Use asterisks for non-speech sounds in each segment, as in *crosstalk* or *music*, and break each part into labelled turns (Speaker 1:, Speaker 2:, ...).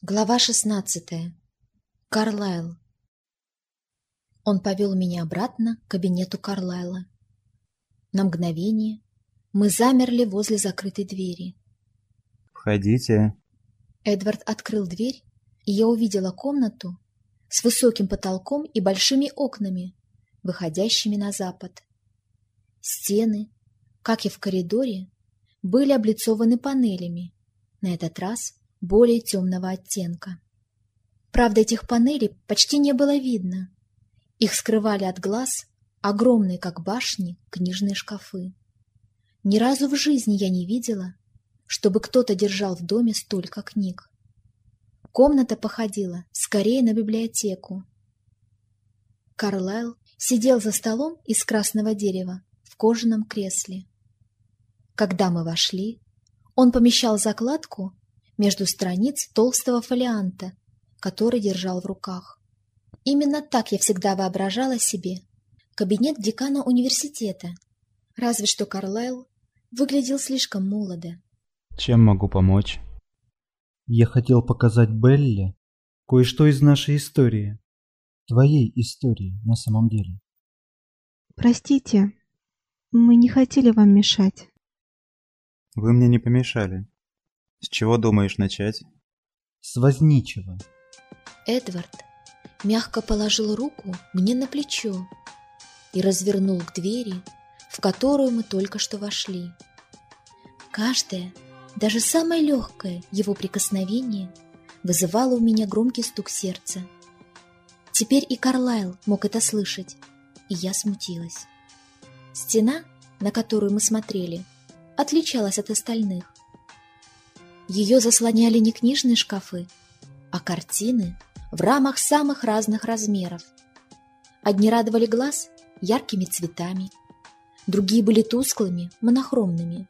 Speaker 1: Глава 16. Карлайл. Он повел меня обратно к кабинету Карлайла. На мгновение мы замерли возле закрытой двери.
Speaker 2: «Входите».
Speaker 1: Эдвард открыл дверь, и я увидела комнату с высоким потолком и большими окнами, выходящими на запад. Стены, как и в коридоре, были облицованы панелями, на этот раз более темного оттенка. Правда, этих панелей почти не было видно. Их скрывали от глаз огромные, как башни, книжные шкафы. Ни разу в жизни я не видела, чтобы кто-то держал в доме столько книг. Комната походила скорее на библиотеку. Карлайл сидел за столом из красного дерева в кожаном кресле. Когда мы вошли, он помещал закладку между страниц толстого фолианта, который держал в руках. Именно так я всегда воображала себе кабинет декана университета, разве что Карлайл выглядел слишком молодо.
Speaker 2: Чем могу помочь?
Speaker 3: Я хотел показать Белле кое-что из нашей истории. Твоей истории на самом деле.
Speaker 4: Простите, мы не хотели вам мешать.
Speaker 2: Вы мне не помешали. С чего думаешь начать?
Speaker 3: С возничего.
Speaker 1: Эдвард мягко положил руку мне на плечо и развернул к двери, в которую мы только что вошли. Каждое, даже самое легкое его прикосновение вызывало у меня громкий стук сердца. Теперь и Карлайл мог это слышать, и я смутилась. Стена, на которую мы смотрели, отличалась от остальных. Ее заслоняли не книжные шкафы, а картины в рамах самых разных размеров. Одни радовали глаз яркими цветами, другие были тусклыми, монохромными.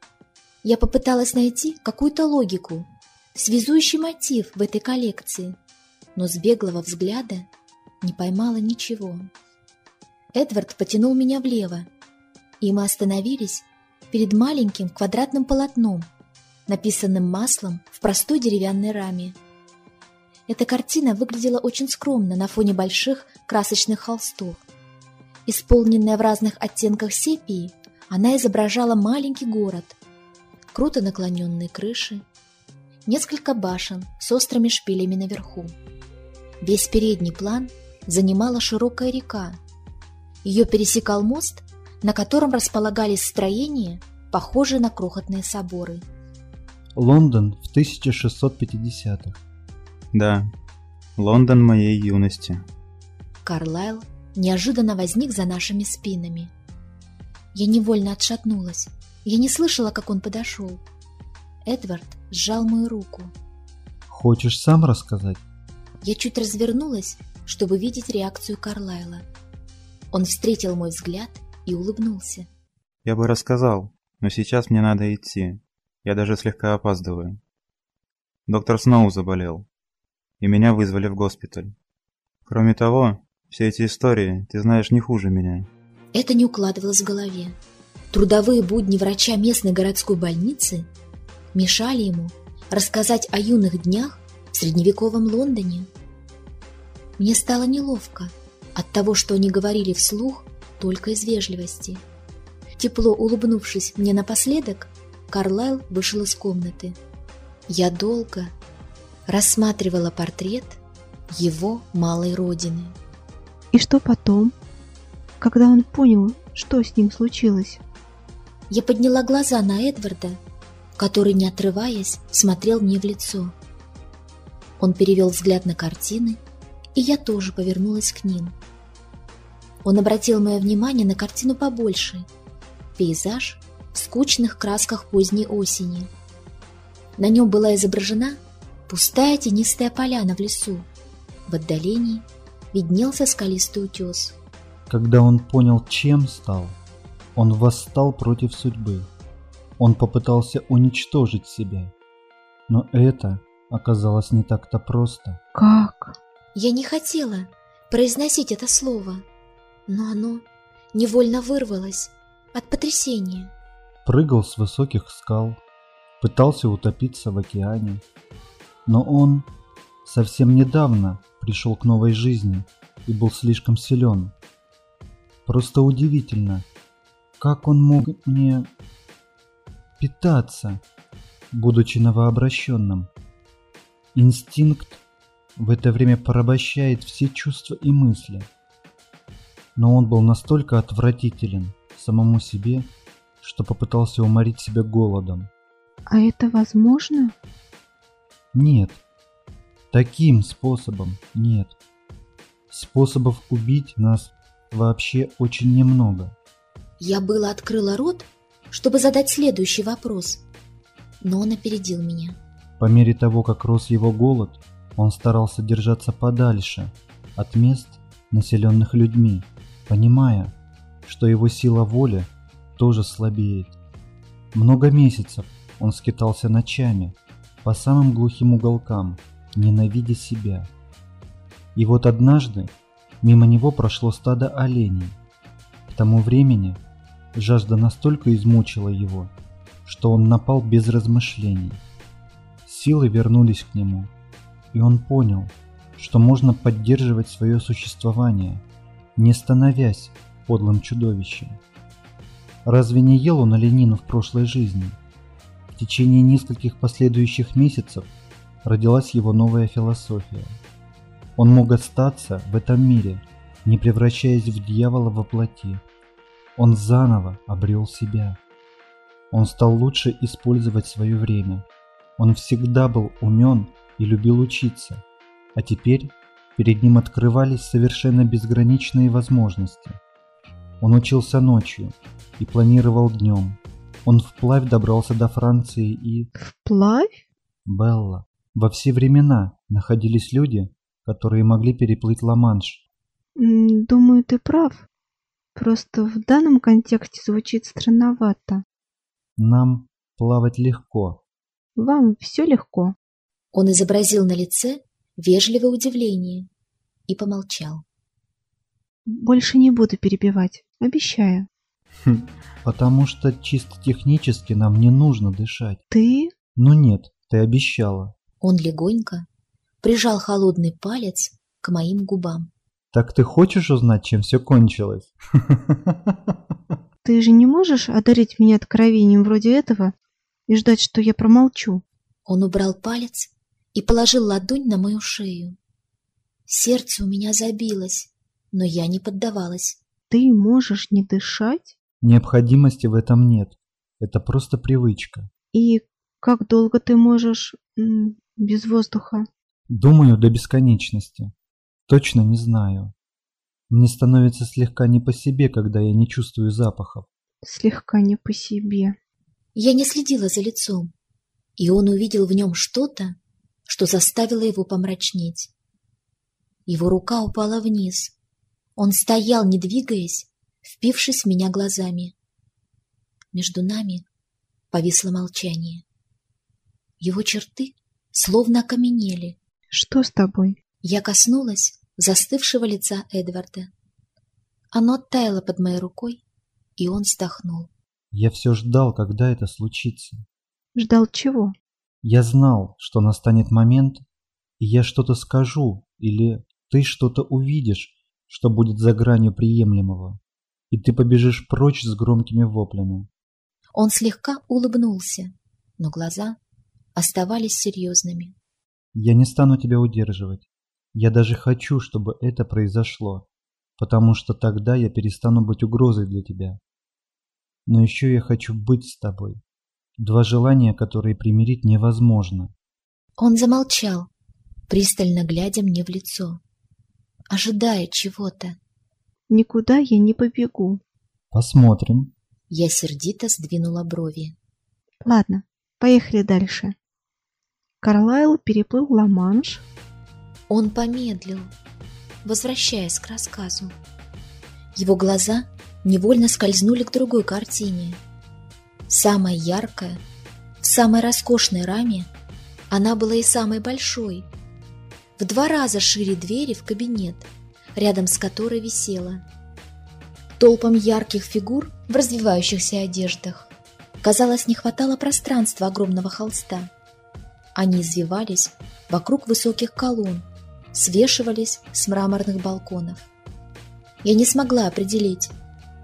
Speaker 1: Я попыталась найти какую-то логику, связующий мотив в этой коллекции, но с беглого взгляда не поймала ничего. Эдвард потянул меня влево, и мы остановились перед маленьким квадратным полотном – написанным маслом в простой деревянной раме. Эта картина выглядела очень скромно на фоне больших красочных холстов. Исполненная в разных оттенках сепии, она изображала маленький город, круто наклоненные крыши, несколько башен с острыми шпилями наверху. Весь передний план занимала широкая река. Ее пересекал мост, на котором располагались строения, похожие на крохотные соборы –
Speaker 3: Лондон в 1650-х.
Speaker 2: Да, Лондон моей юности.
Speaker 1: Карлайл неожиданно возник за нашими спинами. Я невольно отшатнулась. Я не слышала, как он подошел. Эдвард сжал мою руку.
Speaker 3: Хочешь сам рассказать?
Speaker 1: Я чуть развернулась, чтобы видеть реакцию Карлайла. Он встретил мой взгляд и улыбнулся.
Speaker 2: Я бы рассказал, но сейчас мне надо идти. Я даже слегка опаздываю. Доктор Сноу заболел, и меня вызвали в госпиталь. Кроме того, все эти истории ты знаешь не хуже меня.
Speaker 1: Это не укладывалось в голове. Трудовые будни врача местной городской больницы мешали ему рассказать о юных днях в средневековом Лондоне. Мне стало неловко от того, что они говорили вслух только из вежливости. Тепло улыбнувшись мне напоследок, Карлайл вышел из комнаты. Я долго рассматривала портрет его малой родины.
Speaker 4: И что потом, когда он понял, что с ним случилось?
Speaker 1: Я подняла глаза на Эдварда, который, не отрываясь, смотрел мне в лицо. Он перевел взгляд на картины, и я тоже повернулась к ним. Он обратил мое внимание на картину побольше. Пейзаж в скучных красках поздней осени. На нем была изображена пустая тенистая поляна в лесу. В отдалении виднелся скалистый утес.
Speaker 3: Когда он понял, чем стал, он восстал против судьбы. Он попытался уничтожить себя. Но это оказалось не так-то просто.
Speaker 4: Как?
Speaker 1: Я не хотела произносить это слово, но оно невольно вырвалось от потрясения
Speaker 3: прыгал с высоких скал, пытался утопиться в океане. Но он совсем недавно пришел к новой жизни и был слишком силен. Просто удивительно, как он мог мне питаться, будучи новообращенным. Инстинкт в это время порабощает все чувства и мысли. Но он был настолько отвратителен самому себе, что попытался уморить себя голодом.
Speaker 4: А это возможно?
Speaker 3: Нет. Таким способом нет. Способов убить нас вообще очень немного.
Speaker 1: Я было открыла рот, чтобы задать следующий вопрос, но он опередил меня.
Speaker 3: По мере того, как рос его голод, он старался держаться подальше от мест, населенных людьми, понимая, что его сила воли тоже слабеет. Много месяцев он скитался ночами по самым глухим уголкам, ненавидя себя. И вот однажды мимо него прошло стадо оленей. К тому времени жажда настолько измучила его, что он напал без размышлений. Силы вернулись к нему, и он понял, что можно поддерживать свое существование, не становясь подлым чудовищем. Разве не ел он оленину в прошлой жизни? В течение нескольких последующих месяцев родилась его новая философия. Он мог остаться в этом мире, не превращаясь в дьявола во плоти. Он заново обрел себя. Он стал лучше использовать свое время. Он всегда был умен и любил учиться. А теперь перед ним открывались совершенно безграничные возможности. Он учился ночью и планировал днем. Он вплавь добрался до Франции и...
Speaker 4: Вплавь?
Speaker 3: Белла. Во все времена находились люди, которые могли переплыть Ла-Манш.
Speaker 4: Думаю, ты прав. Просто в данном контексте звучит странновато.
Speaker 3: Нам плавать легко.
Speaker 4: Вам все легко.
Speaker 1: Он изобразил на лице вежливое удивление и помолчал.
Speaker 4: Больше не буду перебивать, обещаю.
Speaker 3: Хм, потому что чисто технически нам не нужно дышать.
Speaker 4: Ты?
Speaker 3: Ну нет, ты обещала.
Speaker 1: Он легонько прижал холодный палец к моим губам.
Speaker 3: Так ты хочешь узнать, чем все кончилось? *laughs*
Speaker 4: Ты же не можешь одарить меня откровением вроде этого и ждать, что я промолчу.
Speaker 1: Он убрал палец и положил ладонь на мою шею. Сердце у меня забилось, но я не поддавалась.
Speaker 4: Ты можешь не дышать?
Speaker 3: Необходимости в этом нет. Это просто привычка.
Speaker 4: И как долго ты можешь без воздуха?
Speaker 3: Думаю, до бесконечности. Точно не знаю. Мне становится слегка не по себе, когда я не чувствую запахов.
Speaker 4: Слегка не по себе.
Speaker 1: Я не следила за лицом, и он увидел в нем что-то, что заставило его помрачнеть. Его рука упала вниз. Он стоял, не двигаясь, впившись в меня глазами. Между нами повисло молчание. Его черты словно окаменели.
Speaker 4: «Что с тобой?»
Speaker 1: Я коснулась застывшего лица Эдварда. Оно оттаяло под моей рукой, и он вздохнул.
Speaker 3: Я все ждал, когда это случится.
Speaker 4: Ждал чего?
Speaker 3: Я знал, что настанет момент, и я что-то скажу, или ты что-то увидишь, что будет за гранью приемлемого, и ты побежишь прочь с громкими воплями.
Speaker 1: Он слегка улыбнулся, но глаза оставались серьезными.
Speaker 3: Я не стану тебя удерживать. Я даже хочу, чтобы это произошло, потому что тогда я перестану быть угрозой для тебя. Но еще я хочу быть с тобой. Два желания, которые примирить невозможно.
Speaker 1: Он замолчал, пристально глядя мне в лицо, ожидая чего-то.
Speaker 4: Никуда я не побегу.
Speaker 3: Посмотрим.
Speaker 1: Я сердито сдвинула брови.
Speaker 4: Ладно, поехали дальше. Карлайл переплыл Ла-Манш.
Speaker 1: Он помедлил, возвращаясь к рассказу. Его глаза невольно скользнули к другой картине. Самая яркая, в самой роскошной раме, она была и самой большой. В два раза шире двери в кабинет, рядом с которой висела. Толпам ярких фигур в развивающихся одеждах. Казалось, не хватало пространства огромного холста. Они извивались вокруг высоких колонн, свешивались с мраморных балконов. Я не смогла определить,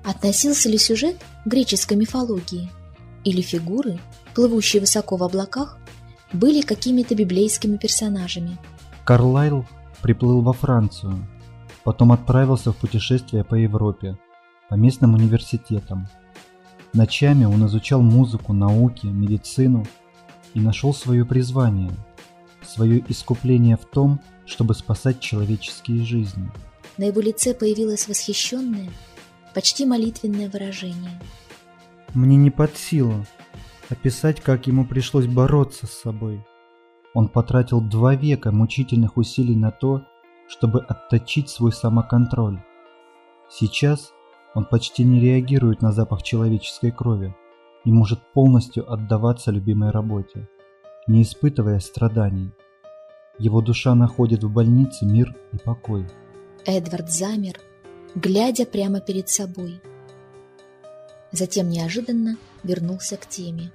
Speaker 1: относился ли сюжет к греческой мифологии или фигуры, плывущие высоко в облаках, были какими-то библейскими персонажами.
Speaker 3: Карлайл приплыл во Францию, потом отправился в путешествие по Европе, по местным университетам. Ночами он изучал музыку, науки, медицину и нашел свое призвание, свое искупление в том, чтобы спасать человеческие жизни.
Speaker 1: На его лице появилось восхищенное, почти молитвенное выражение.
Speaker 3: Мне не под силу описать, как ему пришлось бороться с собой. Он потратил два века мучительных усилий на то, чтобы отточить свой самоконтроль. Сейчас он почти не реагирует на запах человеческой крови и может полностью отдаваться любимой работе, не испытывая страданий. Его душа находит в больнице мир и покой.
Speaker 1: Эдвард замер, глядя прямо перед собой. Затем неожиданно вернулся к теме.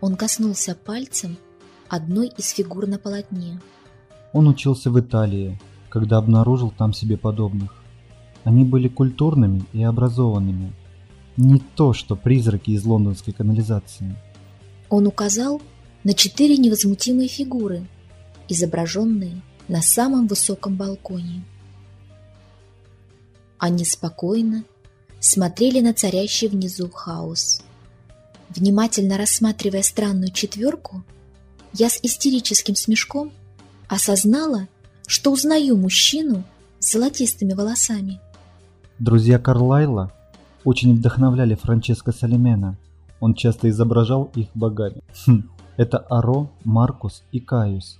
Speaker 1: Он коснулся пальцем одной из фигур на полотне.
Speaker 3: Он учился в Италии, когда обнаружил там себе подобных. Они были культурными и образованными. Не то, что призраки из лондонской канализации.
Speaker 1: Он указал на четыре невозмутимые фигуры, изображенные на самом высоком балконе. Они спокойно смотрели на царящий внизу хаос. Внимательно рассматривая странную четверку, я с истерическим смешком осознала, что узнаю мужчину с золотистыми волосами.
Speaker 3: Друзья Карлайла очень вдохновляли Франческо Салимена. Он часто изображал их богами. Хм, это Аро, Маркус и Каюс,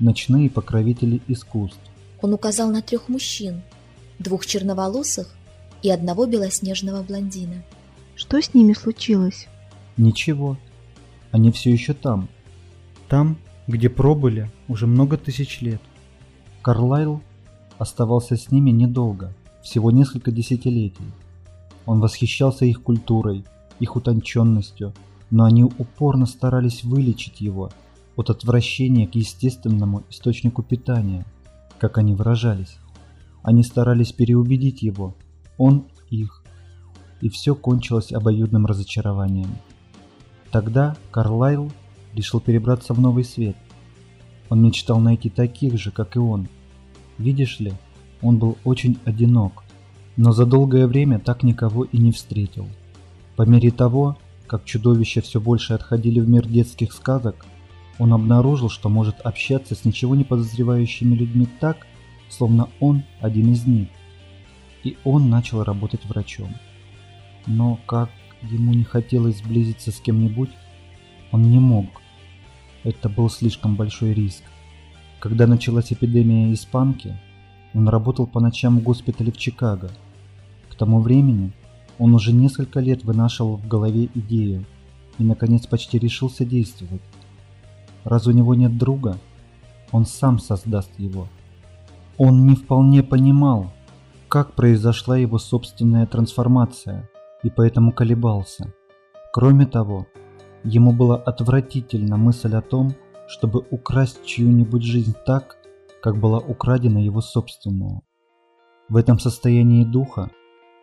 Speaker 3: ночные покровители искусств.
Speaker 1: Он указал на трех мужчин, двух черноволосых и одного белоснежного блондина.
Speaker 4: Что с ними случилось?
Speaker 3: Ничего. Они все еще там. Там, где пробыли уже много тысяч лет. Карлайл оставался с ними недолго, всего несколько десятилетий. Он восхищался их культурой, их утонченностью, но они упорно старались вылечить его от отвращения к естественному источнику питания, как они выражались. Они старались переубедить его, он их, и все кончилось обоюдным разочарованием. Тогда Карлайл решил перебраться в новый свет. Он мечтал найти таких же, как и он. Видишь ли, он был очень одинок, но за долгое время так никого и не встретил. По мере того, как чудовища все больше отходили в мир детских сказок, он обнаружил, что может общаться с ничего не подозревающими людьми так, словно он один из них. И он начал работать врачом. Но как ему не хотелось сблизиться с кем-нибудь, он не мог. Это был слишком большой риск. Когда началась эпидемия испанки, он работал по ночам в госпитале в Чикаго. К тому времени он уже несколько лет вынашивал в голове идею и, наконец, почти решился действовать. Раз у него нет друга, он сам создаст его. Он не вполне понимал, как произошла его собственная трансформация, и поэтому колебался. Кроме того, ему была отвратительна мысль о том, чтобы украсть чью-нибудь жизнь так, как была украдена его собственная. В этом состоянии духа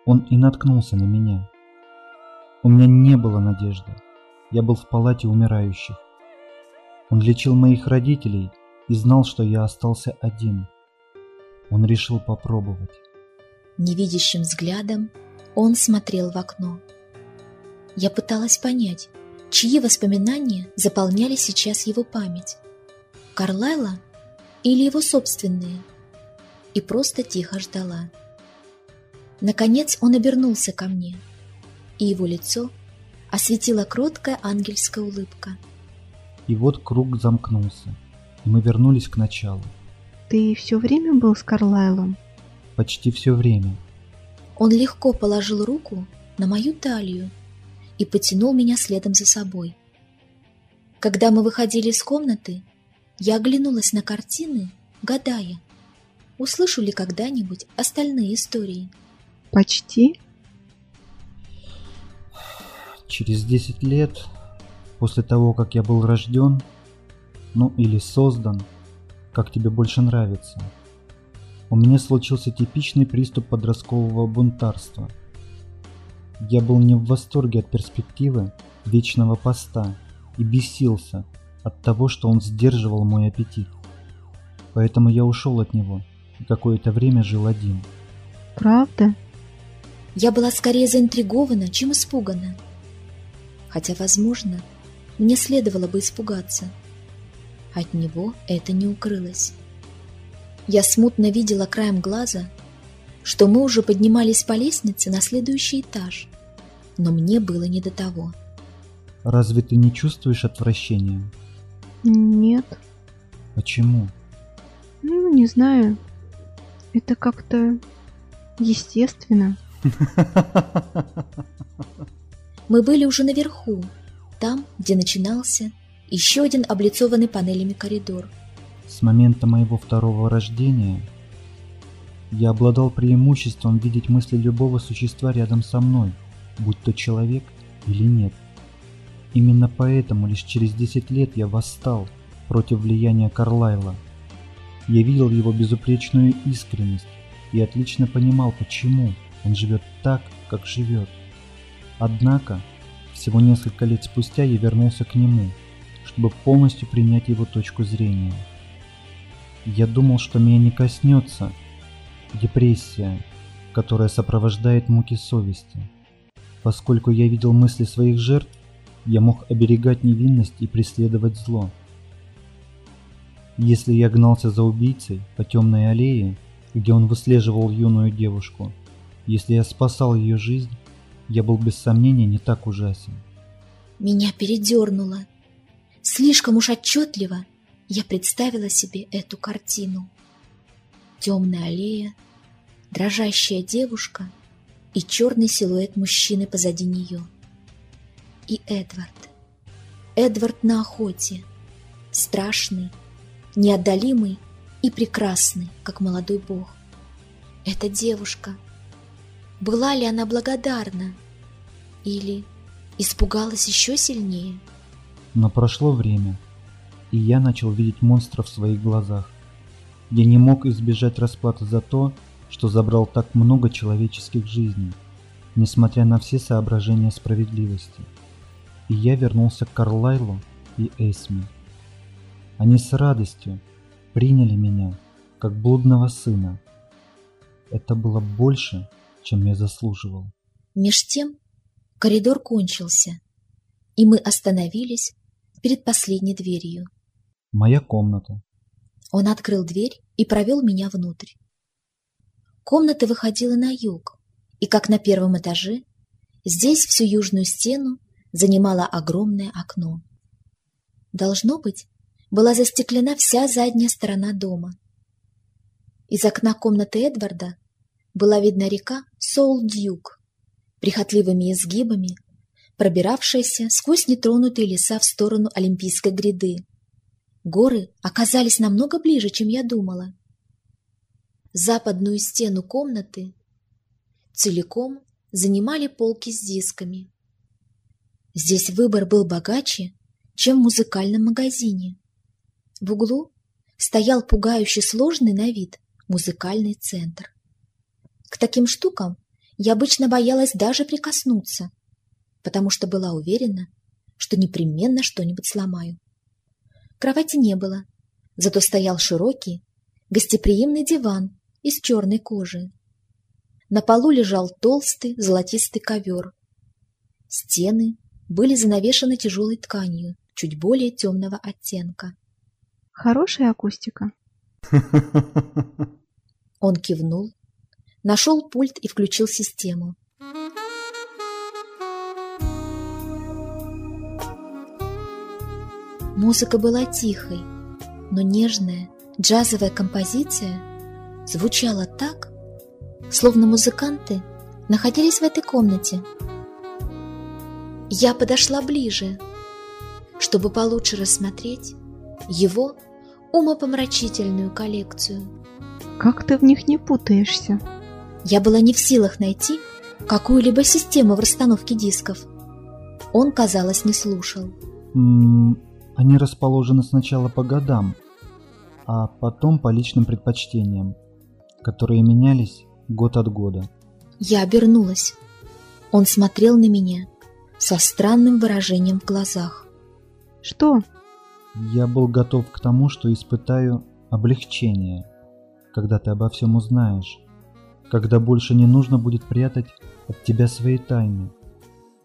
Speaker 3: он и наткнулся на меня. У меня не было надежды. Я был в палате умирающих. Он лечил моих родителей и знал, что я остался один. Он решил попробовать.
Speaker 1: Невидящим взглядом он смотрел в окно. Я пыталась понять, чьи воспоминания заполняли сейчас его память. Карлайла или его собственные? И просто тихо ждала. Наконец он обернулся ко мне, и его лицо осветила кроткая ангельская улыбка.
Speaker 3: И вот круг замкнулся, и мы вернулись к началу.
Speaker 4: Ты все время был с Карлайлом?
Speaker 3: Почти все время.
Speaker 1: Он легко положил руку на мою талию и потянул меня следом за собой. Когда мы выходили из комнаты, я оглянулась на картины, гадая, услышу ли когда-нибудь остальные истории.
Speaker 4: Почти?
Speaker 3: Через 10 лет, после того, как я был рожден, ну или создан, как тебе больше нравится. У меня случился типичный приступ подросткового бунтарства. Я был не в восторге от перспективы вечного поста и бесился от того, что он сдерживал мой аппетит. Поэтому я ушел от него и какое-то время жил один.
Speaker 4: Правда?
Speaker 1: Я была скорее заинтригована, чем испугана. Хотя, возможно, мне следовало бы испугаться. От него это не укрылось. Я смутно видела краем глаза, что мы уже поднимались по лестнице на следующий этаж, но мне было не до того.
Speaker 3: Разве ты не чувствуешь отвращения?
Speaker 4: Нет.
Speaker 3: Почему?
Speaker 4: Ну, не знаю. Это как-то естественно. *laughs*
Speaker 1: Мы были уже наверху, там, где начинался еще один облицованный панелями коридор.
Speaker 3: С момента моего второго рождения я обладал преимуществом видеть мысли любого существа рядом со мной, будь то человек или нет. Именно поэтому лишь через 10 лет я восстал против влияния Карлайла. Я видел его безупречную искренность и отлично понимал, почему он живет так, как живет. Однако, всего несколько лет спустя я вернулся к нему, чтобы полностью принять его точку зрения. Я думал, что меня не коснется депрессия, которая сопровождает муки совести. Поскольку я видел мысли своих жертв, я мог оберегать невинность и преследовать зло. Если я гнался за убийцей по темной аллее, где он выслеживал юную девушку, если я спасал ее жизнь, я был без сомнения не так ужасен.
Speaker 1: Меня передернуло. Слишком уж отчетливо я представила себе эту картину. Темная аллея, дрожащая девушка и черный силуэт мужчины позади нее. И Эдвард. Эдвард на охоте. Страшный, неотдалимый и прекрасный, как молодой бог. Эта девушка — была ли она благодарна? Или испугалась еще сильнее?
Speaker 3: Но прошло время, и я начал видеть монстра в своих глазах. Я не мог избежать расплаты за то, что забрал так много человеческих жизней, несмотря на все соображения справедливости. И я вернулся к Карлайлу и Эсми. Они с радостью приняли меня, как блудного сына. Это было больше, чем я заслуживал.
Speaker 1: Меж тем коридор кончился, и мы остановились перед последней дверью.
Speaker 3: Моя комната.
Speaker 1: Он открыл дверь и провел меня внутрь. Комната выходила на юг, и, как на первом этаже, здесь всю южную стену занимало огромное окно. Должно быть, была застеклена вся задняя сторона дома. Из окна комнаты Эдварда была видна река Соул-Дьюк, прихотливыми изгибами, пробиравшаяся сквозь нетронутые леса в сторону Олимпийской гряды. Горы оказались намного ближе, чем я думала. Западную стену комнаты целиком занимали полки с дисками. Здесь выбор был богаче, чем в музыкальном магазине. В углу стоял пугающий сложный на вид музыкальный центр. К таким штукам я обычно боялась даже прикоснуться, потому что была уверена, что непременно что-нибудь сломаю. Кровати не было, зато стоял широкий, гостеприимный диван из черной кожи. На полу лежал толстый золотистый ковер. Стены были занавешены тяжелой тканью, чуть более темного оттенка.
Speaker 4: Хорошая акустика.
Speaker 1: Он кивнул, Нашел пульт и включил систему. Музыка была тихой, но нежная джазовая композиция звучала так, словно музыканты находились в этой комнате. Я подошла ближе, чтобы получше рассмотреть его умопомрачительную коллекцию.
Speaker 4: Как ты в них не путаешься?
Speaker 1: Я была не в силах найти какую-либо систему в расстановке дисков. Он, казалось, не слушал.
Speaker 3: М -м, Они расположены сначала по годам, а потом по личным предпочтениям, которые менялись год от года.
Speaker 1: Я обернулась. Он смотрел на меня со странным выражением в глазах.
Speaker 4: Что?
Speaker 3: Я был готов к тому, что испытаю облегчение, когда ты обо всем узнаешь, когда больше не нужно будет прятать от тебя свои тайны.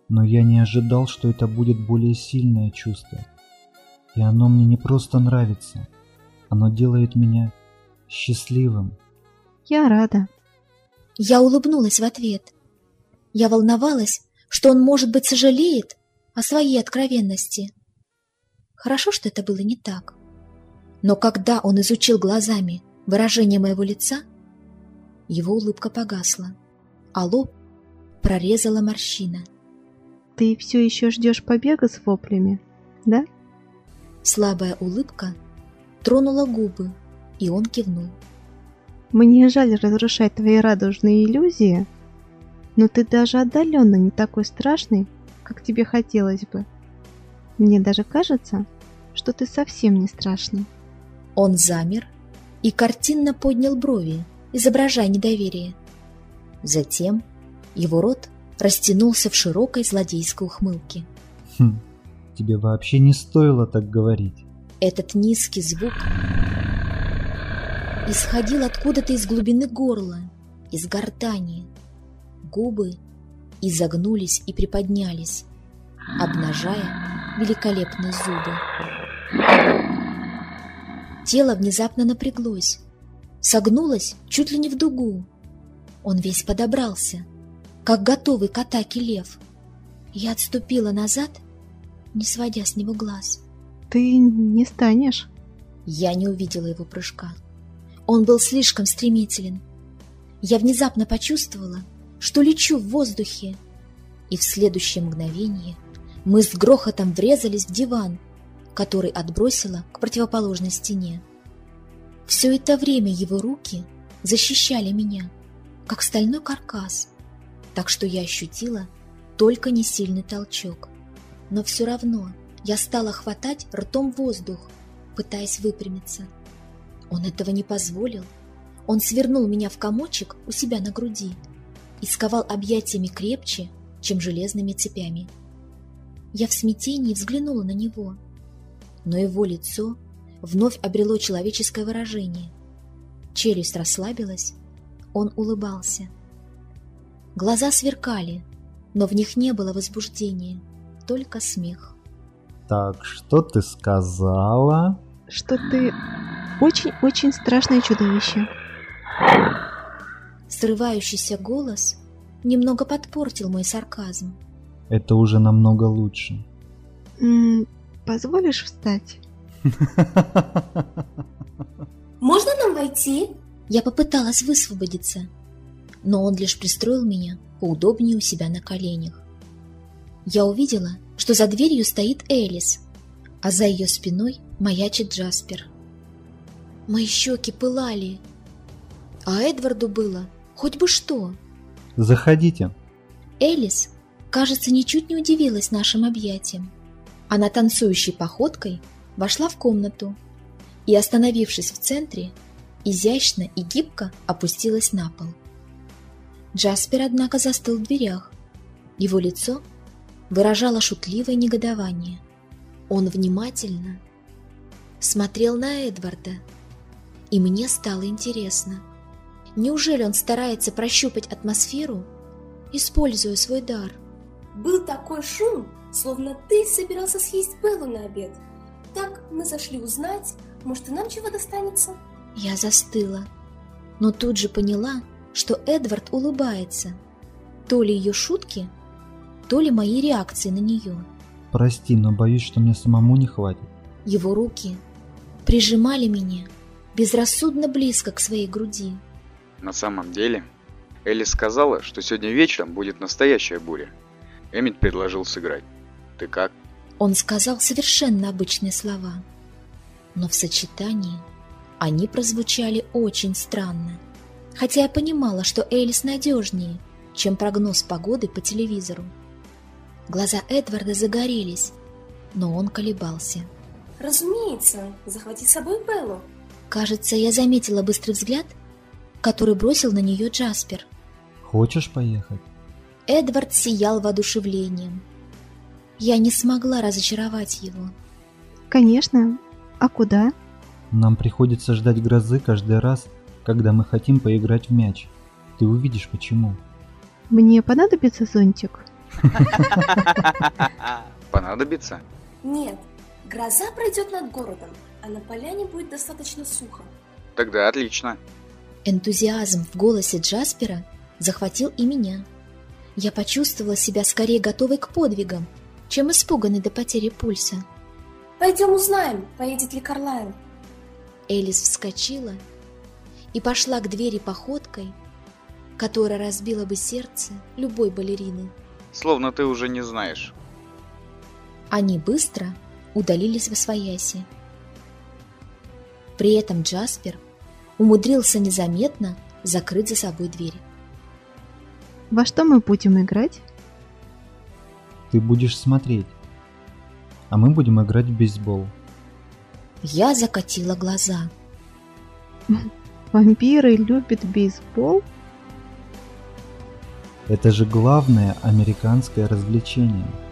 Speaker 3: Но я не ожидал, что это будет более сильное чувство. И оно мне не просто нравится, оно делает меня счастливым.
Speaker 4: Я рада.
Speaker 1: Я улыбнулась в ответ. Я волновалась, что он, может быть, сожалеет о своей откровенности. Хорошо, что это было не так. Но когда он изучил глазами выражение моего лица, его улыбка погасла, а лоб прорезала морщина.
Speaker 4: Ты все еще ждешь побега с воплями, да?
Speaker 1: Слабая улыбка тронула губы, и он кивнул.
Speaker 4: Мне жаль разрушать твои радужные иллюзии, но ты даже отдаленно не такой страшный, как тебе хотелось бы. Мне даже кажется, что ты совсем не страшный.
Speaker 1: Он замер и картинно поднял брови, изображая недоверие. Затем его рот растянулся в широкой злодейской ухмылке.
Speaker 3: Хм, тебе вообще не стоило так говорить.
Speaker 1: Этот низкий звук исходил откуда-то из глубины горла, из гортани. Губы изогнулись и приподнялись, обнажая великолепные зубы. Тело внезапно напряглось, согнулось чуть ли не в дугу. Он весь подобрался, как готовый к атаке лев. Я отступила назад, не сводя с него глаз.
Speaker 4: Ты не станешь.
Speaker 1: Я не увидела его прыжка. Он был слишком стремителен. Я внезапно почувствовала, что лечу в воздухе, и в следующее мгновение мы с грохотом врезались в диван, который отбросило к противоположной стене. Все это время его руки защищали меня, как стальной каркас, так что я ощутила только несильный толчок. Но все равно я стала хватать ртом воздух, пытаясь выпрямиться. Он этого не позволил. Он свернул меня в комочек у себя на груди и сковал объятиями крепче, чем железными цепями. Я в смятении взглянула на него, но его лицо вновь обрело человеческое выражение. Челюсть расслабилась, он улыбался. Глаза сверкали, но в них не было возбуждения, только смех.
Speaker 3: «Так, что ты сказала?»
Speaker 4: «Что ты очень-очень страшное чудовище».
Speaker 1: Срывающийся голос немного подпортил мой сарказм.
Speaker 3: Это уже намного лучше.
Speaker 4: М -м, позволишь встать? *laughs*
Speaker 5: Можно нам войти?
Speaker 1: Я попыталась высвободиться, но он лишь пристроил меня поудобнее у себя на коленях. Я увидела, что за дверью стоит Элис, а за ее спиной маячит Джаспер. Мои щеки пылали, а Эдварду было хоть бы что.
Speaker 3: Заходите.
Speaker 1: Элис, кажется, ничуть не удивилась нашим объятиям. Она танцующей походкой вошла в комнату и, остановившись в центре, изящно и гибко опустилась на пол. Джаспер, однако, застыл в дверях. Его лицо выражало шутливое негодование. Он внимательно смотрел на Эдварда, и мне стало интересно. Неужели он старается прощупать атмосферу, используя свой дар?
Speaker 5: Был такой шум, словно ты собирался съесть Беллу на обед. Так мы зашли узнать, может и нам чего достанется?
Speaker 1: Я застыла, но тут же поняла, что Эдвард улыбается. То ли ее шутки, то ли мои реакции на нее.
Speaker 3: Прости, но боюсь, что мне самому не хватит.
Speaker 1: Его руки прижимали меня безрассудно близко к своей груди.
Speaker 6: На самом деле, Элли сказала, что сегодня вечером будет настоящая буря. Эммит предложил сыграть. Ты как?
Speaker 1: Он сказал совершенно обычные слова, но в сочетании они прозвучали очень странно. Хотя я понимала, что Элис надежнее, чем прогноз погоды по телевизору. Глаза Эдварда загорелись, но он колебался.
Speaker 5: Разумеется, захвати с собой Беллу.
Speaker 1: Кажется, я заметила быстрый взгляд, который бросил на нее Джаспер.
Speaker 3: Хочешь поехать?
Speaker 1: Эдвард сиял воодушевлением. Я не смогла разочаровать его.
Speaker 4: Конечно. А куда?
Speaker 3: Нам приходится ждать грозы каждый раз, когда мы хотим поиграть в мяч. Ты увидишь почему.
Speaker 4: Мне понадобится зонтик?
Speaker 6: Понадобится?
Speaker 5: Нет, гроза пройдет над городом, а на поляне будет достаточно сухо.
Speaker 6: Тогда отлично.
Speaker 1: Энтузиазм в голосе Джаспера захватил и меня. Я почувствовала себя скорее готовой к подвигам, чем испуганной до потери пульса.
Speaker 5: Пойдем узнаем, поедет ли Карлайл.
Speaker 1: Элис вскочила и пошла к двери походкой, которая разбила бы сердце любой балерины.
Speaker 6: Словно ты уже не знаешь.
Speaker 1: Они быстро удалились во свояси. При этом Джаспер умудрился незаметно закрыть за собой дверь.
Speaker 4: Во что мы будем играть?
Speaker 3: Ты будешь смотреть, а мы будем играть в бейсбол.
Speaker 1: Я закатила глаза.
Speaker 4: Вампиры любят бейсбол?
Speaker 3: Это же главное американское развлечение –